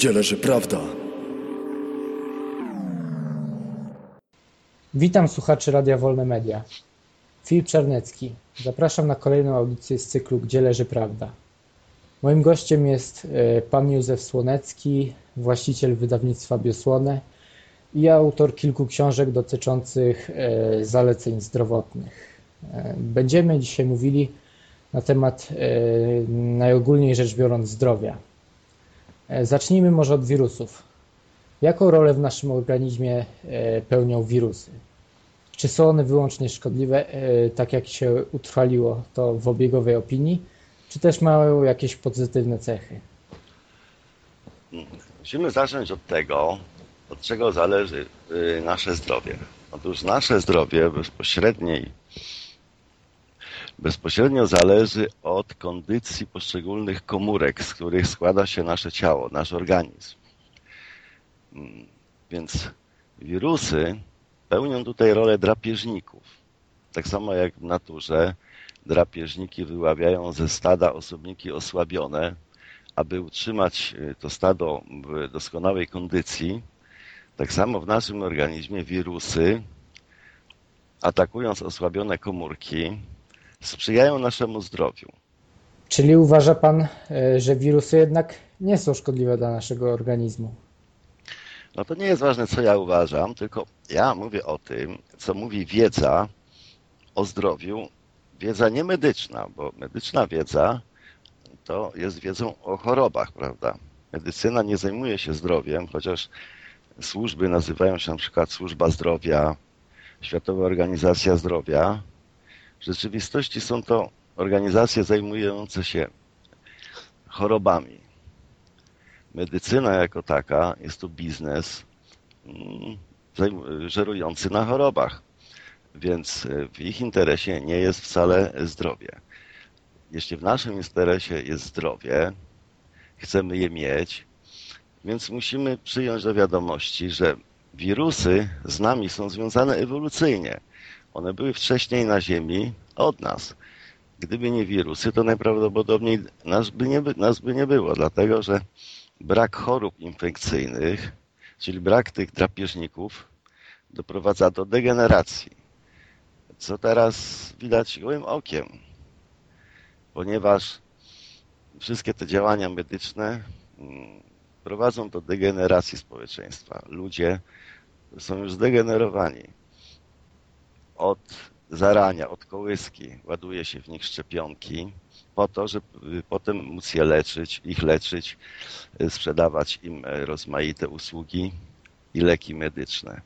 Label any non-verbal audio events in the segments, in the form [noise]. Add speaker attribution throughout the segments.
Speaker 1: gdzie leży prawda.
Speaker 2: Witam słuchaczy Radia Wolne Media. Filip Czarnecki. Zapraszam na kolejną audycję z cyklu Gdzie leży prawda. Moim gościem jest e, pan Józef Słonecki, właściciel wydawnictwa Biosłone i autor kilku książek dotyczących e, zaleceń zdrowotnych. E, będziemy dzisiaj mówili na temat najogólniej rzecz biorąc zdrowia. Zacznijmy może od wirusów. Jaką rolę w naszym organizmie pełnią wirusy? Czy są one wyłącznie szkodliwe, tak jak się utrwaliło to w obiegowej opinii, czy też mają jakieś pozytywne cechy?
Speaker 3: Musimy zacząć od tego, od czego zależy y, nasze zdrowie. Otóż nasze zdrowie bezpośredniej, bezpośrednio zależy od kondycji poszczególnych komórek, z których składa się nasze ciało, nasz organizm. Mm, więc wirusy pełnią tutaj rolę drapieżników. Tak samo jak w naturze drapieżniki wyławiają ze stada osobniki osłabione, aby utrzymać y, to stado w doskonałej kondycji. Tak samo w naszym organizmie wirusy, atakując osłabione komórki, sprzyjają naszemu zdrowiu.
Speaker 2: Czyli uważa Pan, y, że wirusy jednak nie są szkodliwe dla naszego organizmu?
Speaker 3: No to nie jest ważne, co ja uważam, tylko ja mówię o tym, co mówi wiedza o zdrowiu wiedza nie medyczna, bo medyczna wiedza to jest wiedzą o chorobach, prawda? Medycyna nie zajmuje się zdrowiem, chociaż służby nazywają się na przykład Służba Zdrowia, Światowa Organizacja Zdrowia. W rzeczywistości są to organizacje zajmujące się chorobami. Medycyna jako taka jest to biznes mm, żerujący na chorobach więc e, w ich interesie nie jest wcale zdrowie. Jeśli w naszym interesie jest zdrowie, chcemy je mieć, więc musimy przyjąć do wiadomości, że wirusy z nami są związane ewolucyjnie. One były wcześniej na Ziemi od nas. Gdyby nie wirusy, to najprawdopodobniej nas by nie, nas by nie było, dlatego że brak chorób infekcyjnych, czyli brak tych drapieżników, doprowadza do degeneracji co teraz widać gołym okiem, ponieważ wszystkie te działania medyczne mm, prowadzą do degeneracji społeczeństwa. Ludzie są już zdegenerowani. Od zarania, od kołyski ładuje się w nich szczepionki po to, żeby potem móc je leczyć, ich leczyć, sprzedawać im rozmaite usługi i leki medyczne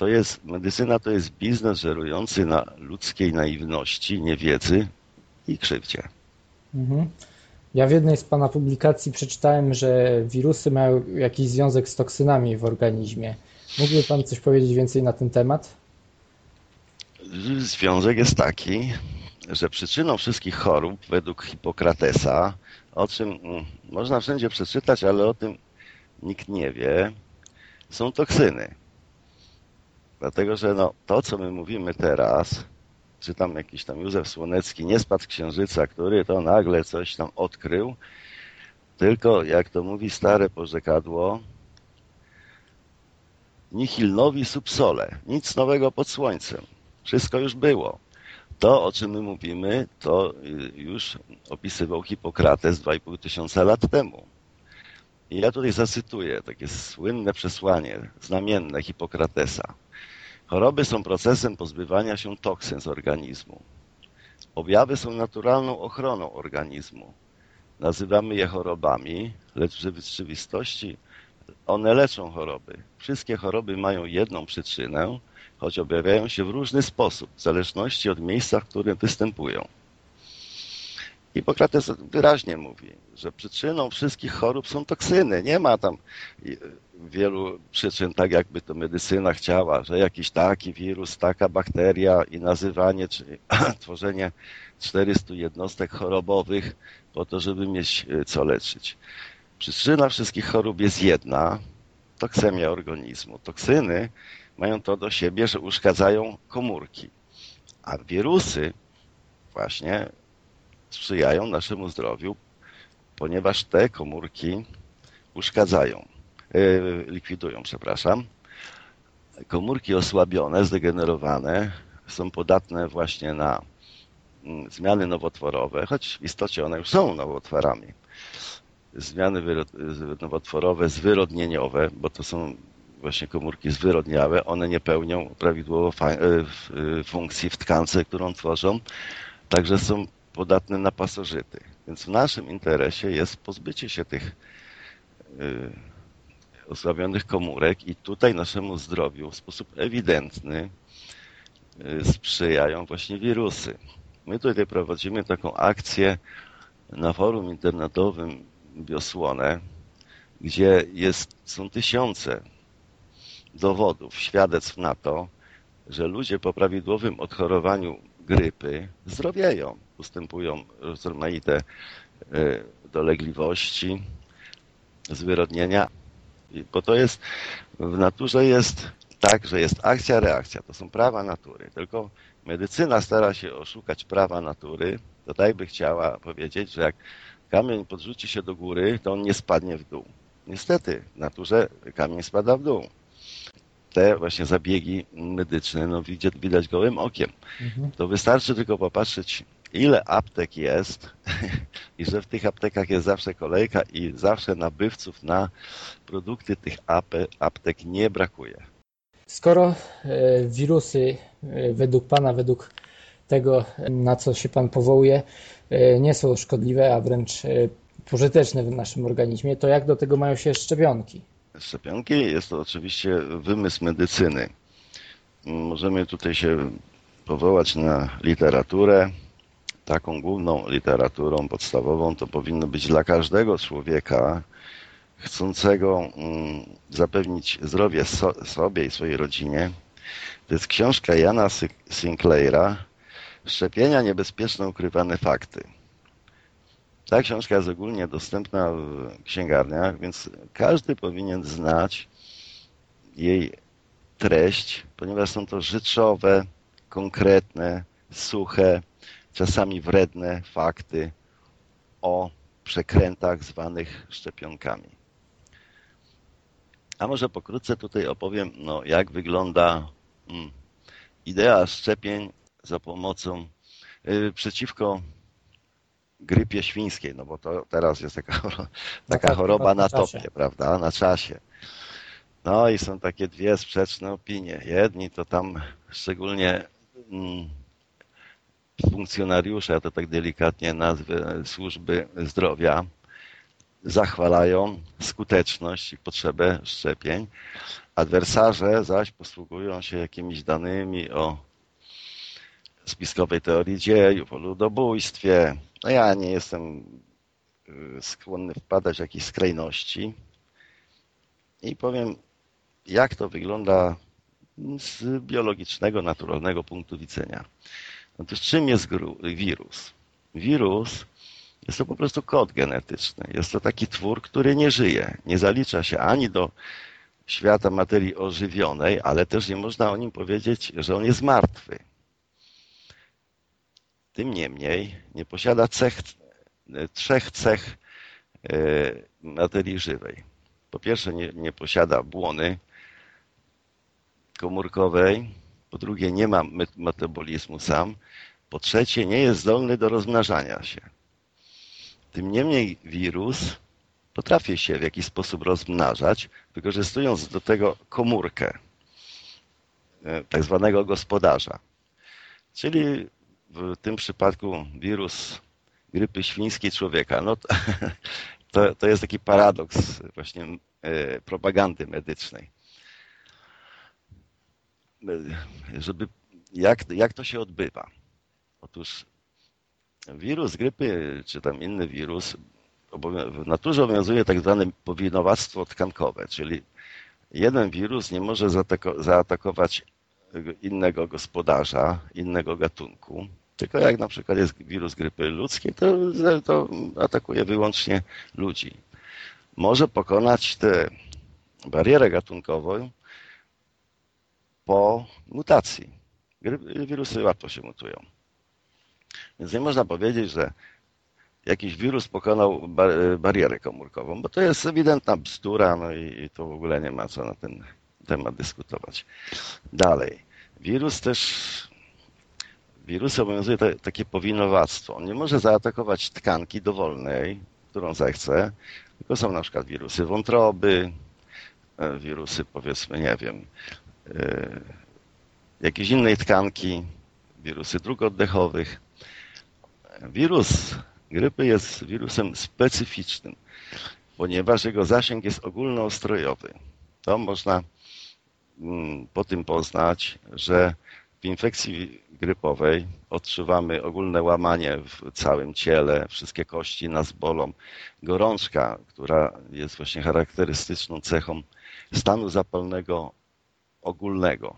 Speaker 3: to jest, medycyna to jest biznes żerujący na ludzkiej naiwności, niewiedzy i krzywdzie.
Speaker 2: Mhm. Ja w jednej z Pana publikacji przeczytałem, że wirusy mają jakiś związek z toksynami w organizmie. Mógłby Pan coś powiedzieć więcej na ten temat?
Speaker 3: Związek jest taki, że przyczyną wszystkich chorób według Hipokratesa, o czym mm, można wszędzie przeczytać, ale o tym nikt nie wie, są toksyny. Dlatego, że no, to, co my mówimy teraz, czy tam jakiś tam Józef Słonecki nie spadł księżyca, który to nagle coś tam odkrył, tylko, jak to mówi stare porzekadło, nihil novi subsole, nic nowego pod słońcem. Wszystko już było. To, o czym my mówimy, to już opisywał Hipokrates 2,5 tysiąca lat temu. I ja tutaj zacytuję takie słynne przesłanie, znamienne Hipokratesa. Choroby są procesem pozbywania się toksyn z organizmu. Objawy są naturalną ochroną organizmu. Nazywamy je chorobami, lecz w rzeczywistości one leczą choroby. Wszystkie choroby mają jedną przyczynę, choć objawiają się w różny sposób, w zależności od miejsca, w którym występują. Hipokrates wyraźnie mówi, że przyczyną wszystkich chorób są toksyny. Nie ma tam wielu przyczyn, tak jakby to medycyna chciała, że jakiś taki wirus, taka bakteria i nazywanie, czy [clears throat] tworzenie 400 jednostek chorobowych po to, żeby mieć e, co leczyć. Przyczyna wszystkich chorób jest jedna, toksemia organizmu. Toksyny mają to do siebie, że uszkadzają komórki, a wirusy właśnie sprzyjają naszemu zdrowiu, ponieważ te komórki uszkadzają, e, likwidują, przepraszam. Komórki osłabione, zdegenerowane są podatne właśnie na mm, zmiany nowotworowe, choć w istocie one już są nowotworami. Zmiany nowotworowe, zwyrodnieniowe, bo to są właśnie komórki zwyrodniałe, one nie pełnią prawidłowo e, funkcji w tkance, którą tworzą, także są podatne na pasożyty. Więc w naszym interesie jest pozbycie się tych y, osłabionych komórek i tutaj naszemu zdrowiu w sposób ewidentny sprzyjają właśnie wirusy. My tutaj prowadzimy taką akcję na forum internetowym Biosłone, gdzie jest, są tysiące dowodów, świadectw na to, że ludzie po prawidłowym odchorowaniu grypy zdrowieją ustępują rozmaite e, dolegliwości, zwyrodnienia, bo to jest, w naturze jest tak, że jest akcja, reakcja, to są prawa natury, tylko medycyna stara się oszukać prawa natury, to tak by chciała powiedzieć, że jak kamień podrzuci się do góry, to on nie spadnie w dół. Niestety, w naturze kamień spada w dół. Te właśnie zabiegi medyczne no, widać, widać gołym okiem. Mhm. To wystarczy tylko popatrzeć ile aptek jest [laughs] i że w tych aptekach jest zawsze kolejka i zawsze nabywców na produkty tych aptek nie brakuje.
Speaker 2: Skoro e, wirusy e, według Pana, według tego, na co się Pan powołuje, e, nie są szkodliwe, a wręcz pożyteczne w naszym organizmie, to jak do tego mają się szczepionki?
Speaker 3: Szczepionki jest to oczywiście wymysł medycyny. Możemy tutaj się powołać na literaturę, taką główną literaturą podstawową to powinno być dla każdego człowieka chcącego mm, zapewnić zdrowie sobie i swojej rodzinie. To jest książka Jana Sinclaira Szczepienia niebezpieczne ukrywane fakty. Ta książka jest ogólnie dostępna w księgarniach, więc każdy powinien znać jej treść, ponieważ są to rzeczowe, konkretne, suche, czasami wredne fakty o przekrętach zwanych szczepionkami. A może pokrótce tutaj opowiem, no, jak wygląda hmm, idea szczepień za pomocą yy, przeciwko grypie świńskiej, no bo to teraz jest taka, [laughs] taka choroba na topie, prawda, na czasie. No i są takie dwie sprzeczne opinie. Jedni to tam szczególnie mm, funkcjonariusze, ja to tak delikatnie nazwę, służby zdrowia, zachwalają skuteczność i potrzebę szczepień. Adwersarze zaś posługują się jakimiś danymi o spiskowej teorii dziejów, o ludobójstwie. No ja nie jestem y, skłonny wpadać w jakieś skrajności i powiem, jak to wygląda z biologicznego, naturalnego punktu widzenia. Otóż czym jest wirus? Wirus jest to po prostu kod genetyczny. Jest to taki twór, który nie żyje. Nie zalicza się ani do świata materii ożywionej, ale też nie można o nim powiedzieć, że on jest martwy. Tym niemniej nie posiada cech, trzech cech e, materii żywej. Po pierwsze nie, nie posiada błony komórkowej, po drugie nie ma metabolizmu sam, po trzecie nie jest zdolny do rozmnażania się. Tym niemniej wirus potrafi się w jakiś sposób rozmnażać, wykorzystując do tego komórkę e, tak zwanego gospodarza. Czyli w tym przypadku wirus grypy świńskiej człowieka. No to, [laughs] to, to jest taki paradoks właśnie e, propagandy medycznej żeby jak, jak to się odbywa? Otóż wirus grypy, czy tam inny wirus, w naturze obowiązuje tak zwane powinowactwo tkankowe, czyli jeden wirus nie może zaatakować innego gospodarza, innego gatunku, tylko jak na przykład jest wirus grypy ludzkiej, to, to atakuje wyłącznie ludzi. Może pokonać tę barierę gatunkową po mutacji. Wirusy łatwo się mutują. Więc nie można powiedzieć, że jakiś wirus pokonał barierę komórkową, bo to jest ewidentna bzdura, no i to w ogóle nie ma co na ten temat dyskutować. Dalej. Wirus też, wirusy obowiązuje te, takie powinowactwo. On nie może zaatakować tkanki dowolnej, którą zechce, tylko są na przykład wirusy wątroby, e, wirusy powiedzmy, nie wiem, e, jakiejś innej tkanki, wirusy dróg oddechowych. Wirus grypy jest wirusem specyficznym, ponieważ jego zasięg jest ogólnoustrojowy. To można mm, po tym poznać, że w infekcji grypowej odczuwamy ogólne łamanie w całym ciele, wszystkie kości nas bolą. Gorączka, która jest właśnie charakterystyczną cechą stanu zapalnego ogólnego.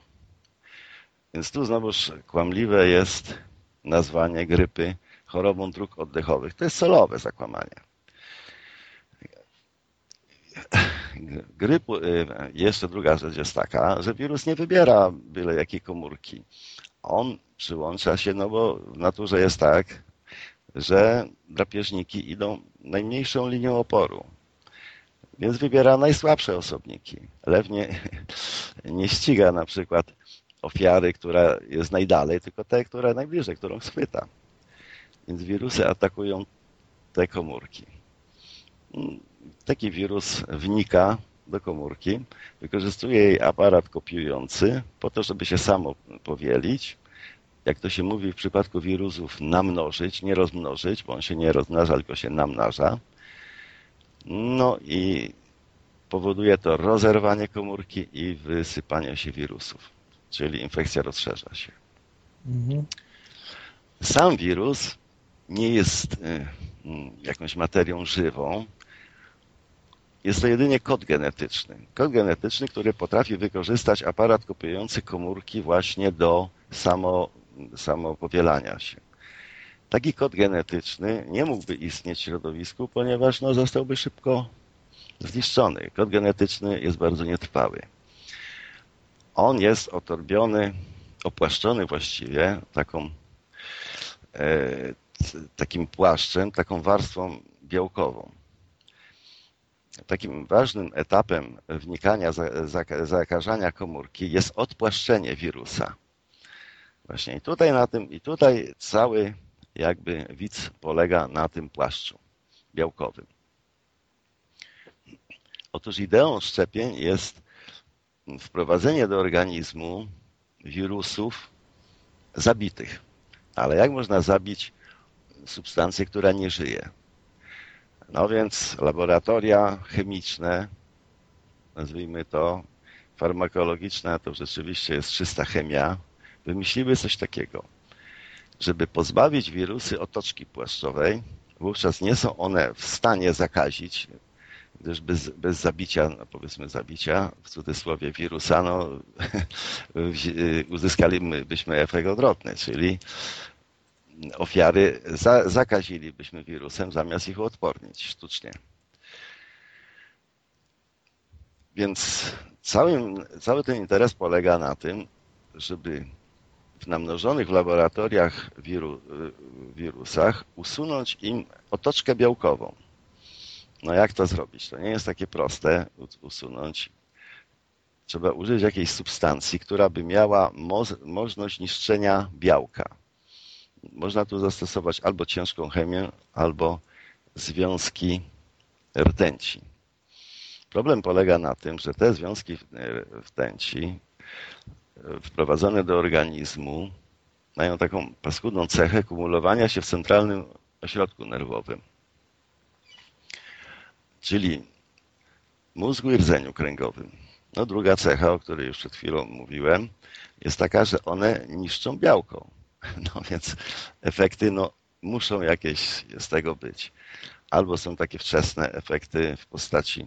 Speaker 3: Więc tu znowuż kłamliwe jest nazwanie grypy chorobą dróg oddechowych. To jest celowe zakłamanie. Gryp, y, jeszcze druga rzecz jest taka, że wirus nie wybiera byle jakiej komórki. On przyłącza się, no bo w naturze jest tak, że drapieżniki idą najmniejszą linią oporu. Więc wybiera najsłabsze osobniki. Lew nie, [laughs] nie ściga na przykład ofiary, która jest najdalej, tylko tej, która najbliżej, którą schwyta. Więc wirusy atakują te komórki. Taki wirus wnika do komórki, wykorzystuje jej aparat kopiujący po to, żeby się samo powielić. Jak to się mówi w przypadku wirusów, namnożyć, nie rozmnożyć, bo on się nie rozmnaża, tylko się namnaża. No i powoduje to rozerwanie komórki i wysypanie się wirusów, czyli infekcja rozszerza się. Mhm. Sam wirus nie jest y, jakąś materią żywą. Jest to jedynie kod genetyczny. Kod genetyczny, który potrafi wykorzystać aparat kopiujący komórki właśnie do samo, samopowielania się. Taki kod genetyczny nie mógłby istnieć w środowisku, ponieważ no, zostałby szybko zniszczony. Kod genetyczny jest bardzo nietrwały. On jest otorbiony, opłaszczony właściwie taką e, takim płaszczem, taką warstwą białkową. Takim ważnym etapem wnikania, zakażania komórki jest odpłaszczenie wirusa. Właśnie i tutaj na tym, i tutaj cały jakby widz polega na tym płaszczu białkowym. Otóż ideą szczepień jest wprowadzenie do organizmu wirusów zabitych. Ale jak można zabić substancję, która nie żyje. No więc laboratoria chemiczne, nazwijmy to farmakologiczne, to rzeczywiście jest czysta chemia, wymyśliły coś takiego, żeby pozbawić wirusy otoczki płaszczowej, wówczas nie są one w stanie zakazić, gdyż bez, bez zabicia, no powiedzmy zabicia, w cudzysłowie wirusa, no, [laughs] uzyskalibyśmy efekt odwrotny, czyli ofiary za, zakazilibyśmy wirusem, zamiast ich uodpornić sztucznie. Więc całym, cały ten interes polega na tym, żeby w namnożonych w laboratoriach wiru, wirusach usunąć im otoczkę białkową. No jak to zrobić? To nie jest takie proste usunąć. Trzeba użyć jakiejś substancji, która by miała mo możliwość niszczenia białka. Można tu zastosować albo ciężką chemię, albo związki rtęci. Problem polega na tym, że te związki rtęci wprowadzone do organizmu mają taką paskudną cechę kumulowania się w centralnym ośrodku nerwowym. Czyli mózgu i rdzeniu kręgowym. No druga cecha, o której już przed chwilą mówiłem, jest taka, że one niszczą białko. [laughs] No więc efekty no, muszą jakieś z tego być. Albo są takie wczesne efekty w postaci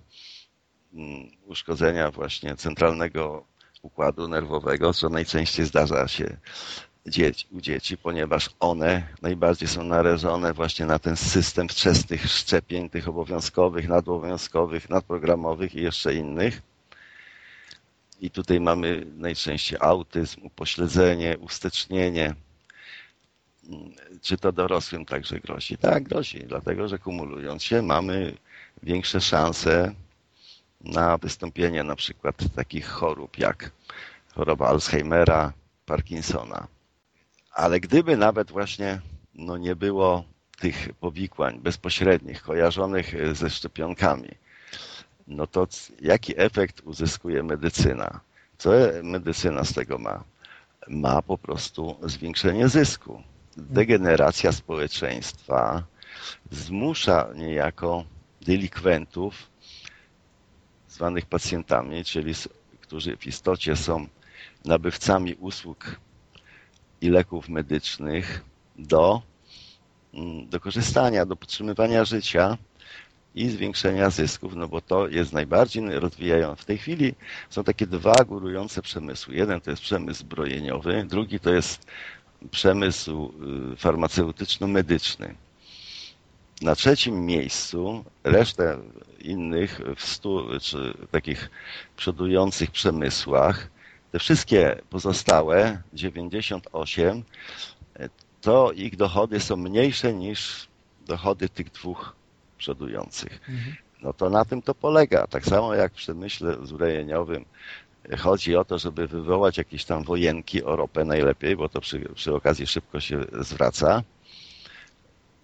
Speaker 3: mm, uszkodzenia właśnie centralnego układu nerwowego, co najczęściej zdarza się u dzieci, ponieważ one najbardziej są narażone właśnie na ten system wczesnych szczepień, tych obowiązkowych, nadobowiązkowych, nadprogramowych i jeszcze innych. I tutaj mamy najczęściej autyzm, upośledzenie, ustecznienie, Czy to dorosłym także grozi? Tak, grozi, dlatego że kumulując się mamy większe szanse na wystąpienie na przykład takich chorób jak choroba Alzheimera, Parkinsona. Ale gdyby nawet właśnie no, nie było tych powikłań bezpośrednich, kojarzonych ze szczepionkami, no to jaki efekt uzyskuje medycyna? Co medycyna z tego ma? Ma po prostu zwiększenie zysku. Degeneracja społeczeństwa zmusza niejako delikwentów, zwanych pacjentami, czyli którzy w istocie są nabywcami usług i leków medycznych, do, mm, do korzystania, do podtrzymywania życia i zwiększenia zysków, no bo to jest najbardziej rozwijające. W tej chwili są takie dwa górujące przemysły. Jeden to jest przemysł zbrojeniowy, drugi to jest przemysł y, farmaceutyczno-medyczny. Na trzecim miejscu resztę innych w stu czy takich przodujących przemysłach, te wszystkie pozostałe, 98, to ich dochody są mniejsze niż dochody tych dwóch przodujących. Mhm. No to na tym to polega. Tak samo jak w przemyśle zbrojeniowym chodzi o to, żeby wywołać jakieś tam wojenki o ropę najlepiej, bo to przy, przy okazji szybko się zwraca.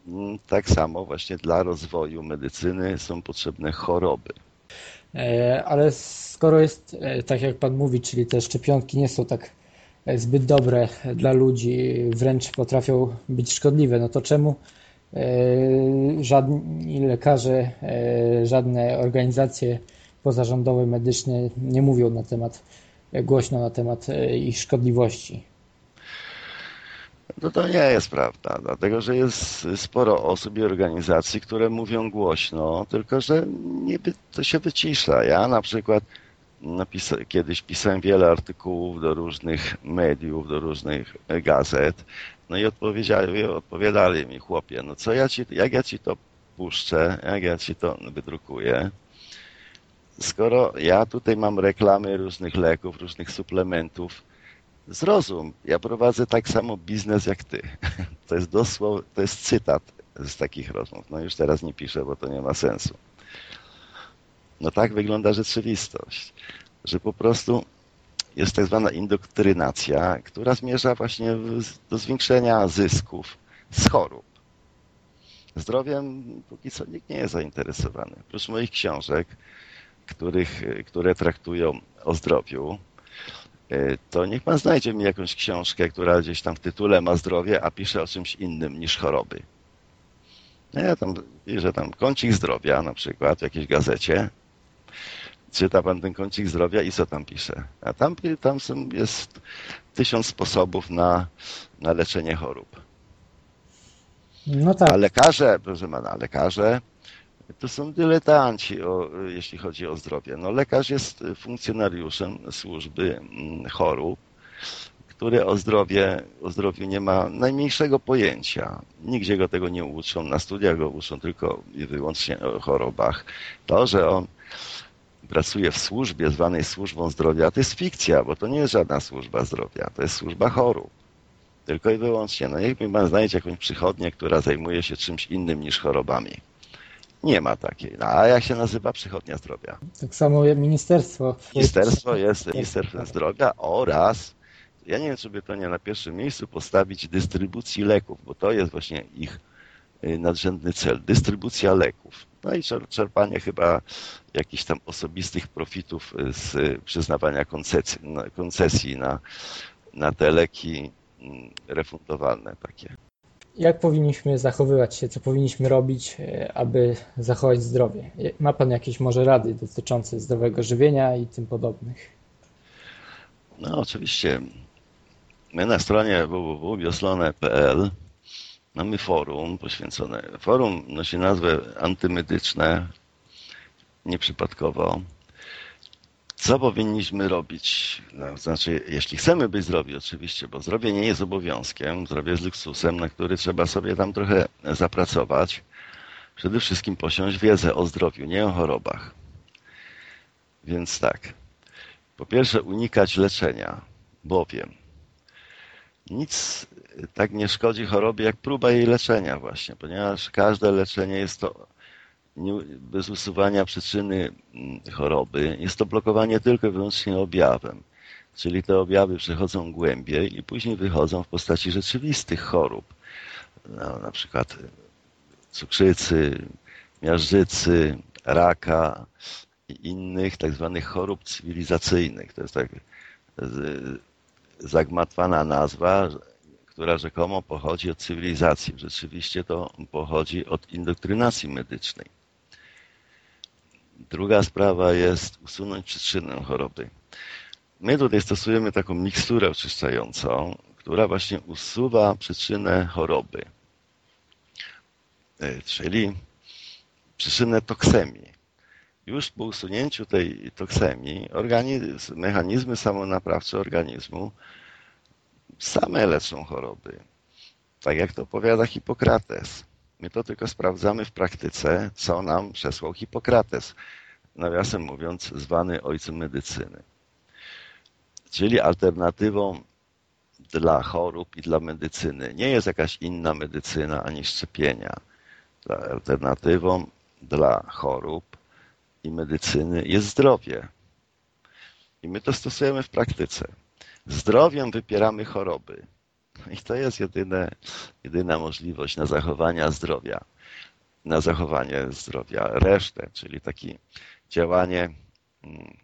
Speaker 3: Mm, tak samo właśnie dla rozwoju medycyny są potrzebne choroby.
Speaker 2: E, ale skoro jest, e, tak jak Pan mówi, czyli te szczepionki nie są tak e, zbyt dobre dla ludzi, wręcz potrafią być szkodliwe, no to czemu żadni lekarze, żadne organizacje pozarządowe, medyczne nie mówią na temat, głośno na temat ich szkodliwości?
Speaker 3: No to nie jest prawda, dlatego że jest sporo osób i organizacji, które mówią głośno, tylko że nie, to się wycisza. Ja na przykład napisa kiedyś pisałem wiele artykułów do różnych mediów, do różnych gazet, no i odpowiedzieli, odpowiadali mi, chłopie, no co ja ci, jak ja ci to puszczę, jak ja ci to wydrukuję, skoro ja tutaj mam reklamy różnych leków, różnych suplementów, Zrozum, ja prowadzę tak samo biznes jak ty. [laughs] To jest dosłownie, to jest cytat z takich rozmów. No już teraz nie piszę, bo to nie ma sensu. No tak wygląda rzeczywistość, że po prostu jest tak zwana indoktrynacja, która zmierza właśnie do zwiększenia zysków z chorób. Zdrowiem póki co nikt nie jest zainteresowany. Oprócz moich książek, których, które traktują o zdrowiu, E, to niech pan znajdzie mi jakąś książkę, która gdzieś tam w tytule ma zdrowie, a pisze o czymś innym niż choroby. No ja tam piszę tam kącik zdrowia na przykład w jakiejś gazecie. Czyta pan ten kącik zdrowia i co tam pisze? A tam, tam są, jest tysiąc sposobów na, na leczenie chorób. No tak. A lekarze, proszę pana, lekarze to są dyletanci, o, jeśli chodzi o zdrowie. No, lekarz jest funkcjonariuszem służby mm, chorób, który o, zdrowie, o zdrowiu nie ma najmniejszego pojęcia. Nigdzie go tego nie uczą, na studiach go uczą tylko i wyłącznie o chorobach. To, że on pracuje w służbie zwanej służbą zdrowia, to jest fikcja, bo to nie jest żadna służba zdrowia, to jest służba chorób. Tylko i wyłącznie. No niech mi pan znajdzie jakąś przychodnię, która zajmuje się czymś innym niż chorobami. Nie ma takiej. No, a jak się nazywa przychodnia zdrowia?
Speaker 2: Tak samo ministerstwo.
Speaker 3: Ministerstwo jest Ministerstwem Zdrowia oraz ja nie wiem, czy by to nie na pierwszym miejscu postawić dystrybucji leków, bo to jest właśnie ich y, nadrzędny cel. Dystrybucja leków. No i czerpanie chyba jakichś tam osobistych profitów y, z przyznawania koncesji, koncesji na, na te leki mm, refundowalne takie
Speaker 2: jak powinniśmy zachowywać się, co powinniśmy robić, e, aby zachować zdrowie? Ma Pan jakieś może rady dotyczące zdrowego żywienia i tym podobnych?
Speaker 3: No oczywiście. My na stronie www.bioslone.pl mamy forum poświęcone. Forum nosi nazwę antymedyczne, nieprzypadkowo. Co powinniśmy robić? No, znaczy, jeśli chcemy być zdrowi, oczywiście, bo zdrowie nie jest obowiązkiem, zdrowie jest luksusem, na który trzeba sobie tam trochę zapracować. Przede wszystkim posiąść wiedzę o zdrowiu, nie o chorobach. Więc tak. Po pierwsze, unikać leczenia, bowiem nic tak nie szkodzi chorobie jak próba jej leczenia właśnie, ponieważ każde leczenie jest to bez usuwania przyczyny mm, choroby, jest to blokowanie tylko i wyłącznie objawem. Czyli te objawy przechodzą głębiej i później wychodzą w postaci rzeczywistych chorób. No, na przykład cukrzycy, miażdżycy, raka i innych tak zwanych chorób cywilizacyjnych. To jest tak zagmatwana nazwa, która rzekomo pochodzi od cywilizacji. Rzeczywiście to pochodzi od indoktrynacji medycznej. Druga sprawa jest usunąć przyczynę choroby. My tutaj stosujemy taką miksturę oczyszczającą, która właśnie usuwa przyczynę choroby, e, czyli przyczynę toksemii. Już po usunięciu tej toksemii organizm, mechanizmy samonaprawcze organizmu same leczą choroby. Tak jak to powiada Hipokrates. My to tylko sprawdzamy w praktyce, co nam przesłał Hipokrates, nawiasem mówiąc, zwany ojcem medycyny. Czyli alternatywą dla chorób i dla medycyny nie jest jakaś inna medycyna ani szczepienia. Alternatywą dla chorób i medycyny jest zdrowie. I my to stosujemy w praktyce. Zdrowiem wypieramy choroby. I to jest jedyne, jedyna możliwość na zachowanie zdrowia. Na zachowanie zdrowia. Resztę, czyli takie działanie, mm,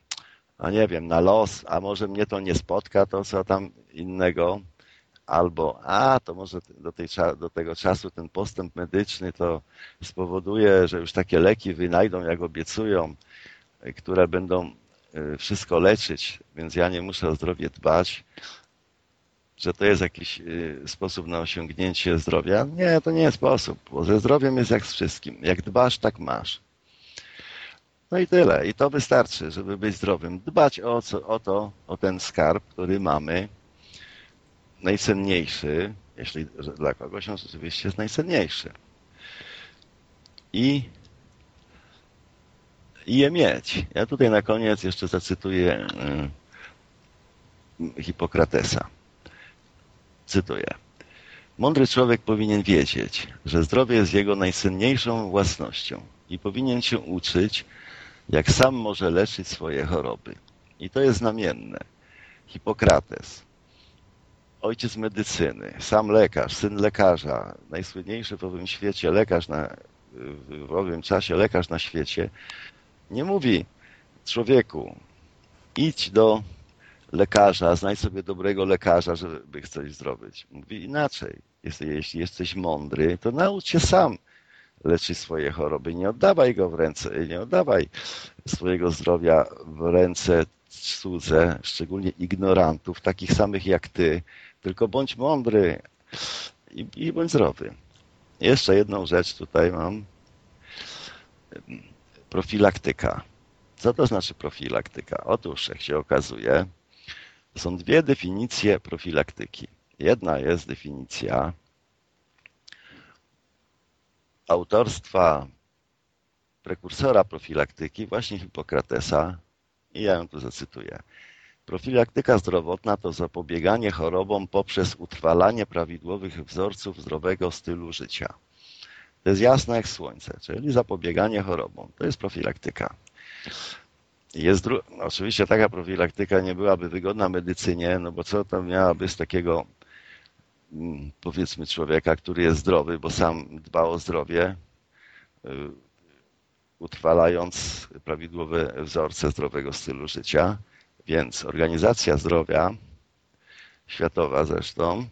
Speaker 3: a nie wiem, na los, a może mnie to nie spotka, to co tam innego, albo a, to może do, tej, do tego czasu ten postęp medyczny to spowoduje, że już takie leki wynajdą, jak obiecują, które będą y, wszystko leczyć, więc ja nie muszę o zdrowie dbać, że to jest jakiś y, sposób na osiągnięcie zdrowia. Nie, to nie jest sposób, bo ze zdrowiem jest jak z wszystkim. Jak dbasz, tak masz. No i tyle. I to wystarczy, żeby być zdrowym. Dbać o, co, o to, o ten skarb, który mamy, najcenniejszy, jeśli dla kogoś on rzeczywiście jest najcenniejszy. I, i je mieć. Ja tutaj na koniec jeszcze zacytuję y, Hipokratesa. Cytuję. Mądry człowiek powinien wiedzieć, że zdrowie jest jego najcenniejszą własnością i powinien się uczyć, jak sam może leczyć swoje choroby. I to jest znamienne. Hipokrates, ojciec medycyny, sam lekarz, syn lekarza, najsłynniejszy w owym świecie lekarz na, w owym czasie lekarz na świecie, nie mówi człowieku, idź do lekarza, znajdź sobie dobrego lekarza, żeby coś zrobić. Mówi inaczej. Jeśli jesteś mądry, to naucz się sam leczyć swoje choroby. Nie oddawaj go w ręce, nie oddawaj swojego zdrowia w ręce cudze, szczególnie ignorantów, takich samych jak ty, tylko bądź mądry i, i bądź zdrowy. Jeszcze jedną rzecz tutaj mam. Profilaktyka. Co to znaczy profilaktyka? Otóż, jak się okazuje, są dwie definicje profilaktyki. Jedna jest definicja autorstwa prekursora profilaktyki, właśnie Hipokratesa, i ja ją tu zacytuję. Profilaktyka zdrowotna to zapobieganie chorobom poprzez utrwalanie prawidłowych wzorców zdrowego stylu życia. To jest jasne jak słońce, czyli zapobieganie chorobom. To jest profilaktyka. Jest. Oczywiście taka profilaktyka nie byłaby wygodna medycynie, no bo co to miałaby z takiego mm, powiedzmy człowieka, który jest zdrowy, bo sam dba o zdrowie, y, utrwalając prawidłowe wzorce zdrowego stylu życia. Więc Organizacja Zdrowia Światowa zresztą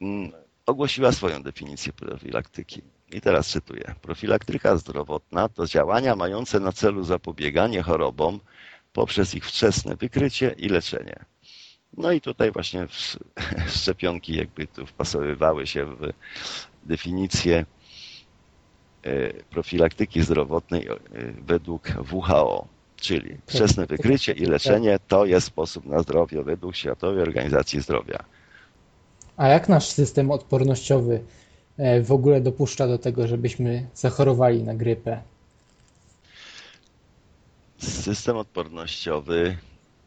Speaker 3: mm, ogłosiła swoją definicję profilaktyki. I teraz cytuję. Profilaktyka zdrowotna to działania mające na celu zapobieganie chorobom poprzez ich wczesne wykrycie i leczenie. No i tutaj właśnie [laughs] szczepionki jakby tu wpasowywały się w definicję e, profilaktyki zdrowotnej e, według WHO. Czyli wczesne wykrycie i leczenie to jest sposób na zdrowie według Światowej Organizacji Zdrowia.
Speaker 2: A jak nasz system odpornościowy w ogóle dopuszcza do tego, żebyśmy zachorowali na grypę?
Speaker 3: System odpornościowy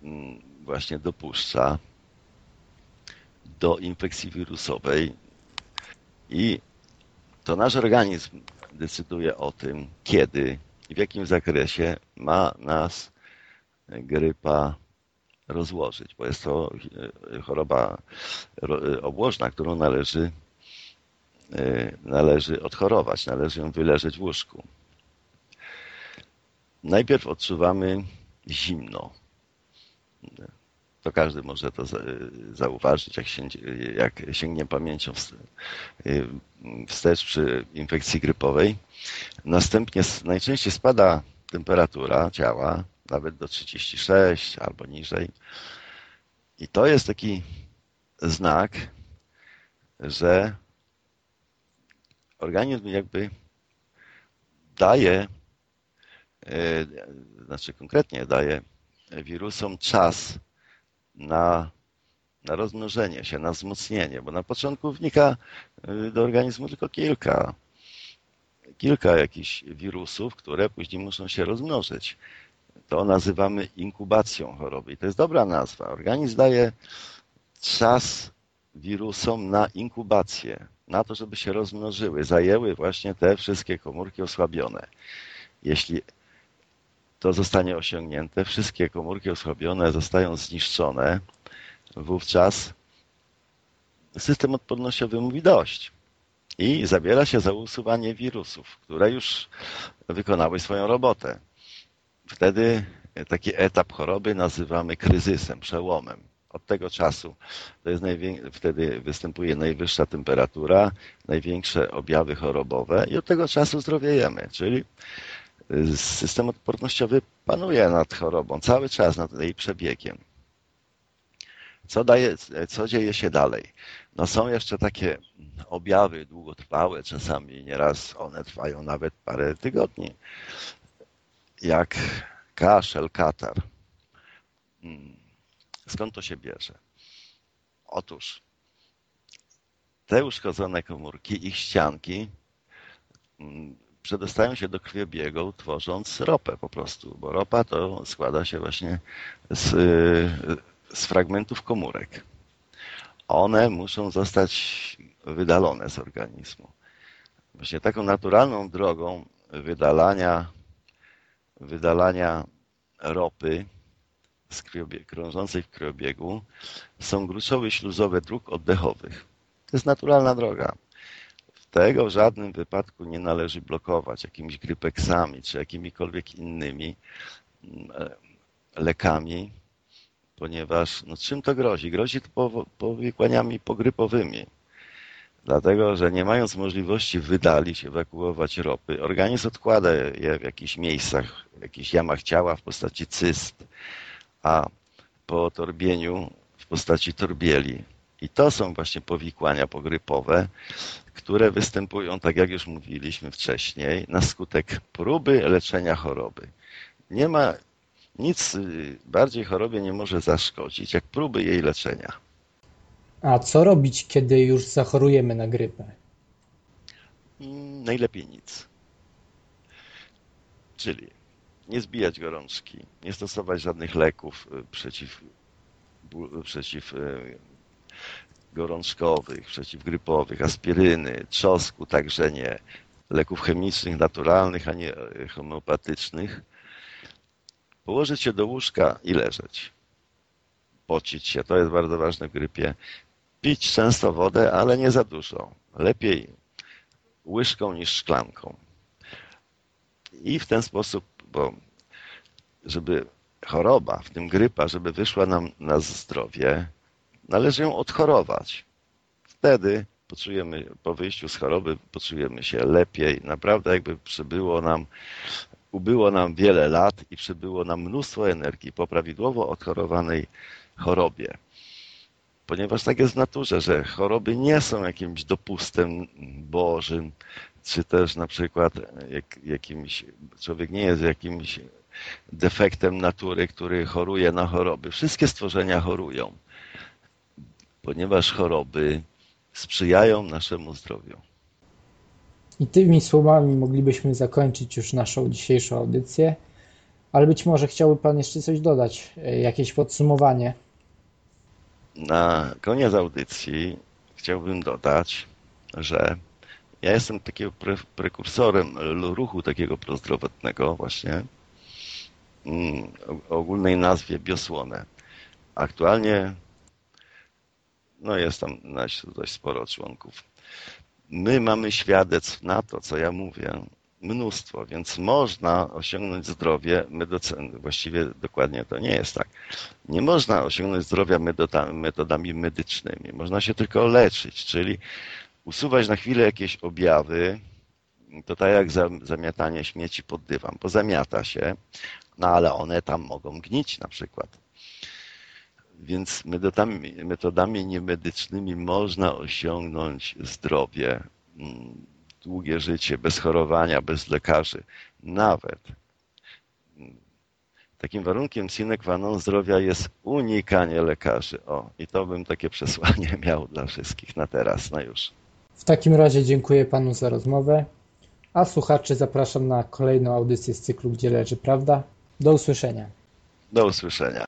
Speaker 3: mm, właśnie dopuszcza do infekcji wirusowej i to nasz organizm decyduje o tym, kiedy i w jakim zakresie ma nas grypa rozłożyć, bo jest to e, choroba ro- obłożna, którą należy, e, należy odchorować, należy ją wyleżeć w łóżku. Najpierw odczuwamy zimno. To każdy może to za- zauważyć, jak, siędzie, jak sięgnie pamięcią wst- wstecz przy infekcji grypowej. Następnie najczęściej spada temperatura ciała, nawet do 36 albo niżej. I to jest taki znak, że organizm jakby daje, e, znaczy konkretnie daje wirusom czas na, na rozmnożenie się, na wzmocnienie, bo na początku wnika y, do organizmu tylko kilka, kilka jakichś wirusów, które później muszą się rozmnożyć. To nazywamy inkubacją choroby i to jest dobra nazwa. Organizm daje czas wirusom na inkubację, na to, żeby się rozmnożyły, zajęły właśnie te wszystkie komórki osłabione. Jeśli to zostanie osiągnięte, wszystkie komórki osłabione zostają zniszczone, wówczas system odpornościowy mówi dość i zabiera się za usuwanie wirusów, które już wykonały swoją robotę. Wtedy taki etap choroby nazywamy kryzysem, przełomem. Od tego czasu to jest wtedy występuje najwyższa temperatura, największe objawy chorobowe i od tego czasu zdrowiejemy, czyli system odpornościowy panuje nad chorobą cały czas, nad jej przebiegiem. Co, daje, co dzieje się dalej? No są jeszcze takie objawy długotrwałe, czasami nieraz one trwają nawet parę tygodni, jak kaszel, katar. Skąd to się bierze? Otóż te uszkodzone komórki, ich ścianki mm, przedostają się do krwiobiegu, tworząc ropę po prostu, bo ropa to składa się właśnie z, z fragmentów komórek. One muszą zostać wydalone z organizmu. Właśnie taką naturalną drogą wydalania, wydalania ropy z krwiobie- krążącej w krwiobiegu są gruczoły śluzowe dróg oddechowych. To jest naturalna droga. Tego w żadnym wypadku nie należy blokować jakimiś grypeksami czy jakimikolwiek innymi mm, lekami, ponieważ no czym to grozi? Grozi to powikłaniami pogrypowymi. Dlatego, że nie mając możliwości wydalić, ewakuować ropy, organizm odkłada je w jakichś miejscach, w jakichś jamach ciała w postaci cyst, a po torbieniu w postaci torbieli. I to są właśnie powikłania pogrypowe, które występują, tak jak już mówiliśmy wcześniej, na skutek próby leczenia choroby. Nie ma nic y, bardziej chorobie nie może zaszkodzić, jak próby jej leczenia.
Speaker 2: A co robić, kiedy już zachorujemy na grypę?
Speaker 3: Mm, Najlepiej nic. Czyli nie zbijać gorączki, nie stosować żadnych leków y, przeciw, ból- przeciw y, gorączkowych, przeciwgrypowych, aspiryny, trzosku, także nie leków chemicznych, naturalnych, a nie y, homeopatycznych. Położyć się do łóżka i leżeć. Pocić się, to jest bardzo ważne w grypie. Pić często wodę, ale nie za dużo. Lepiej łyżką niż szklanką. I w ten sposób, bo żeby choroba, w tym grypa, żeby wyszła nam na zdrowie, należy ją odchorować. Wtedy poczujemy, po wyjściu z choroby poczujemy się lepiej. Naprawdę jakby przybyło nam, ubyło nam wiele lat i przybyło nam mnóstwo energii po prawidłowo odchorowanej chorobie. Ponieważ tak jest w naturze, że choroby nie są jakimś dopustem Bożym, czy też na przykład jak, jakimś, człowiek nie jest jakimś defektem natury, który choruje na choroby. Wszystkie stworzenia chorują, ponieważ choroby sprzyjają naszemu zdrowiu.
Speaker 2: I tymi słowami moglibyśmy zakończyć już naszą dzisiejszą audycję, ale być może chciałby Pan jeszcze coś dodać, e, jakieś podsumowanie.
Speaker 3: Na koniec audycji chciałbym dodać, że ja jestem takiego pre, prekursorem ruchu takiego prozdrowotnego właśnie mm, o ogólnej nazwie Biosłone. Aktualnie no jest tam dość, sporo członków. My mamy świadectw na to, co ja mówię, mnóstwo, więc można osiągnąć zdrowie, medocen, właściwie dokładnie to nie jest tak. Nie można osiągnąć zdrowia metoda- metodami medycznymi, można się tylko leczyć, czyli usuwać na chwilę jakieś objawy, to tak jak za- zamiatanie śmieci pod dywan, bo zamiata się, no ale one tam mogą gnić na przykład. Więc metodami, metodami niemedycznymi można osiągnąć zdrowie, mm, długie życie, bez chorowania, bez lekarzy. Nawet mm, takim warunkiem sine qua non zdrowia jest unikanie lekarzy. O, i to bym takie [laughs] przesłanie miał dla wszystkich na teraz, na już.
Speaker 2: W takim razie dziękuję panu za rozmowę, a słuchaczy zapraszam na kolejną audycję z cyklu Gdzie leży prawda. Do usłyszenia.
Speaker 3: Do usłyszenia.